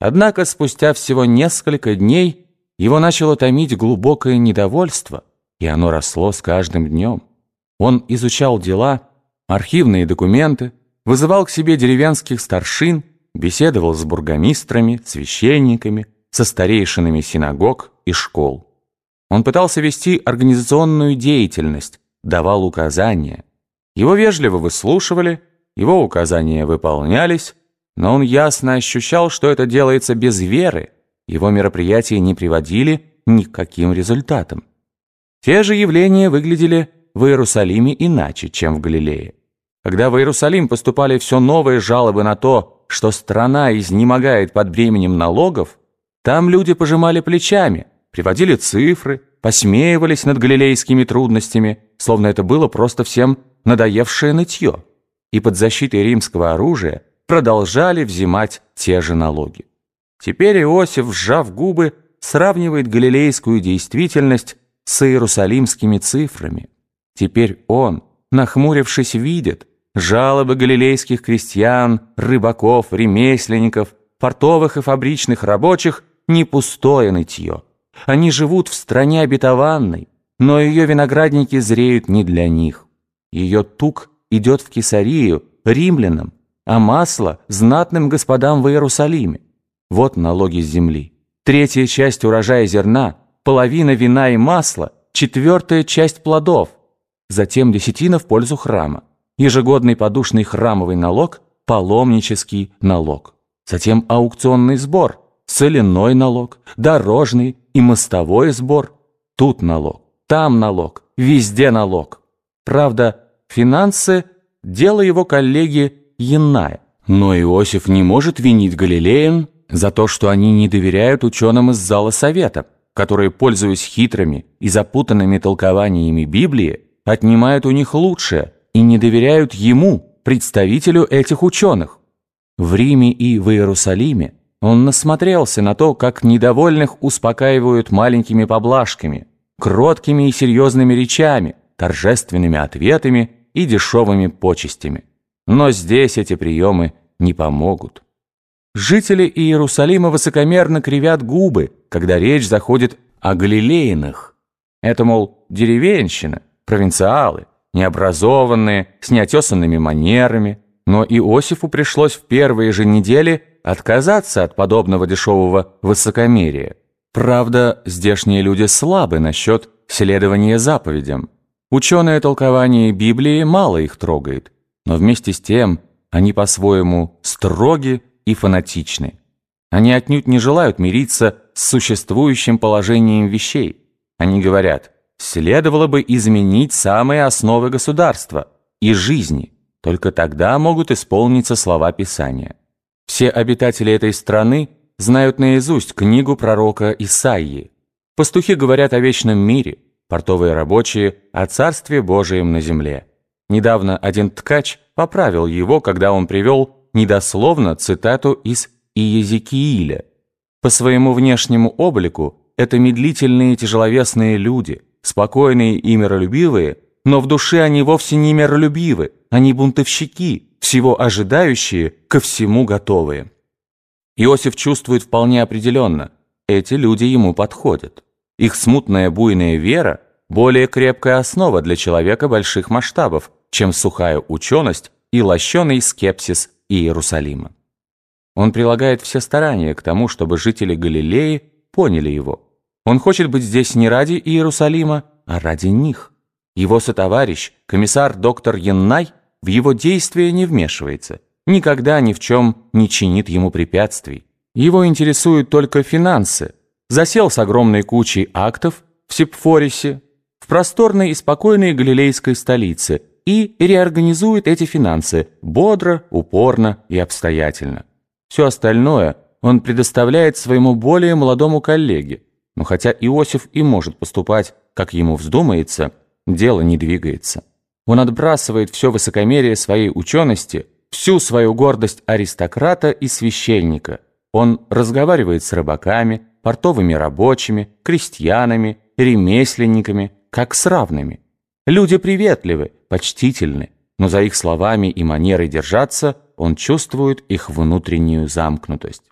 Однако спустя всего несколько дней его начало томить глубокое недовольство, и оно росло с каждым днем. Он изучал дела, архивные документы, вызывал к себе деревенских старшин, беседовал с бургомистрами, священниками, со старейшинами синагог и школ. Он пытался вести организационную деятельность, давал указания. Его вежливо выслушивали, его указания выполнялись, но он ясно ощущал, что это делается без веры, его мероприятия не приводили ни к каким результатам. Те же явления выглядели в Иерусалиме иначе, чем в Галилее. Когда в Иерусалим поступали все новые жалобы на то, что страна изнемогает под бременем налогов, там люди пожимали плечами, приводили цифры, посмеивались над галилейскими трудностями, словно это было просто всем надоевшее нытье, и под защитой римского оружия продолжали взимать те же налоги. Теперь Иосиф, сжав губы, сравнивает галилейскую действительность с иерусалимскими цифрами. Теперь он, нахмурившись, видит жалобы галилейских крестьян, рыбаков, ремесленников, портовых и фабричных рабочих не пустое нытье. Они живут в стране обетованной, но ее виноградники зреют не для них. Ее тук идет в Кесарию, римлянам, а масло – знатным господам в Иерусалиме. Вот налоги с земли. Третья часть урожая зерна, половина вина и масла, четвертая часть плодов. Затем десятина в пользу храма. Ежегодный подушный храмовый налог, паломнический налог. Затем аукционный сбор, соляной налог, дорожный и мостовой сбор. Тут налог, там налог, везде налог. Правда, финансы – дело его коллеги Янная. Но Иосиф не может винить галилеян за то, что они не доверяют ученым из зала совета, которые, пользуясь хитрыми и запутанными толкованиями Библии, отнимают у них лучшее и не доверяют ему, представителю этих ученых. В Риме и в Иерусалиме он насмотрелся на то, как недовольных успокаивают маленькими поблажками, кроткими и серьезными речами, торжественными ответами и дешевыми почестями. Но здесь эти приемы не помогут. Жители Иерусалима высокомерно кривят губы, когда речь заходит о галилеянах. Это, мол, деревенщина, провинциалы, необразованные, с неотесанными манерами. Но Иосифу пришлось в первые же недели отказаться от подобного дешевого высокомерия. Правда, здешние люди слабы насчет следования заповедям. Ученое толкование Библии мало их трогает, но вместе с тем они по-своему строги и фанатичны. Они отнюдь не желают мириться с существующим положением вещей. Они говорят, следовало бы изменить самые основы государства и жизни, только тогда могут исполниться слова Писания. Все обитатели этой страны знают наизусть книгу пророка Исаии. Пастухи говорят о вечном мире, портовые рабочие – о Царстве Божием на земле. Недавно один ткач поправил его, когда он привел недословно цитату из Иезекииля. По своему внешнему облику это медлительные тяжеловесные люди, спокойные и миролюбивые, но в душе они вовсе не миролюбивы, они бунтовщики, всего ожидающие, ко всему готовые. Иосиф чувствует вполне определенно, эти люди ему подходят. Их смутная буйная вера – более крепкая основа для человека больших масштабов, чем сухая ученость и лощеный скепсис Иерусалима. Он прилагает все старания к тому, чтобы жители Галилеи поняли его. Он хочет быть здесь не ради Иерусалима, а ради них. Его сотоварищ, комиссар доктор Яннай, в его действия не вмешивается, никогда ни в чем не чинит ему препятствий. Его интересуют только финансы. Засел с огромной кучей актов в Сепфорисе, в просторной и спокойной галилейской столице и реорганизует эти финансы бодро, упорно и обстоятельно. Все остальное он предоставляет своему более молодому коллеге, но хотя Иосиф и может поступать, как ему вздумается, дело не двигается. Он отбрасывает все высокомерие своей учености, всю свою гордость аристократа и священника. Он разговаривает с рыбаками, портовыми рабочими, крестьянами, ремесленниками, как с равными. Люди приветливы, почтительны, но за их словами и манерой держаться он чувствует их внутреннюю замкнутость.